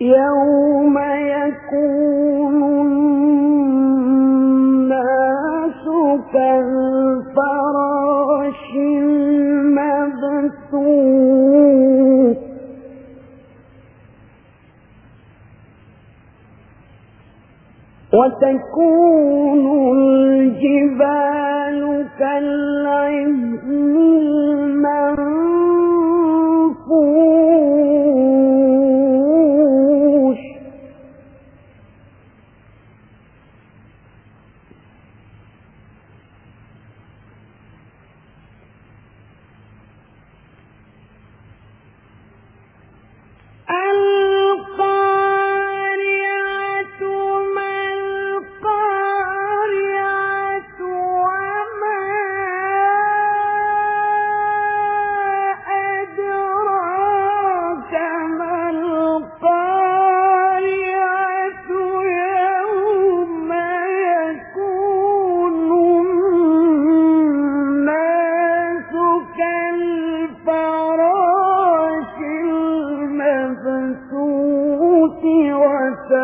يوم يكون الناس كالفراش. وتكون الجبال كالعهن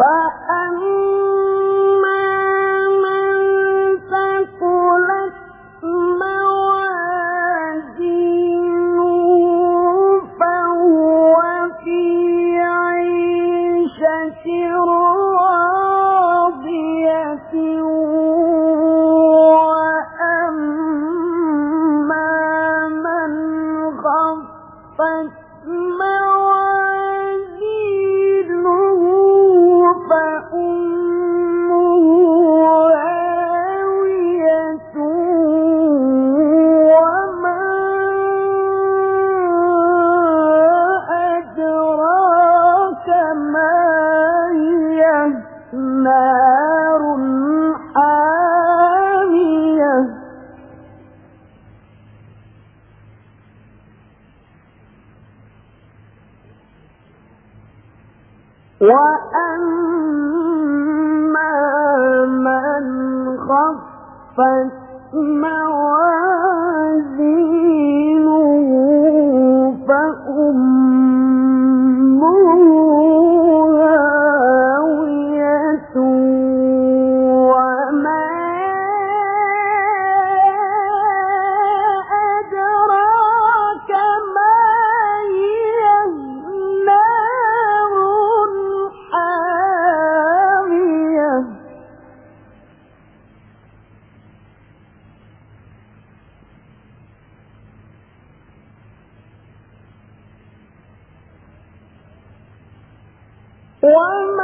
فأما وأما من خفت مواد One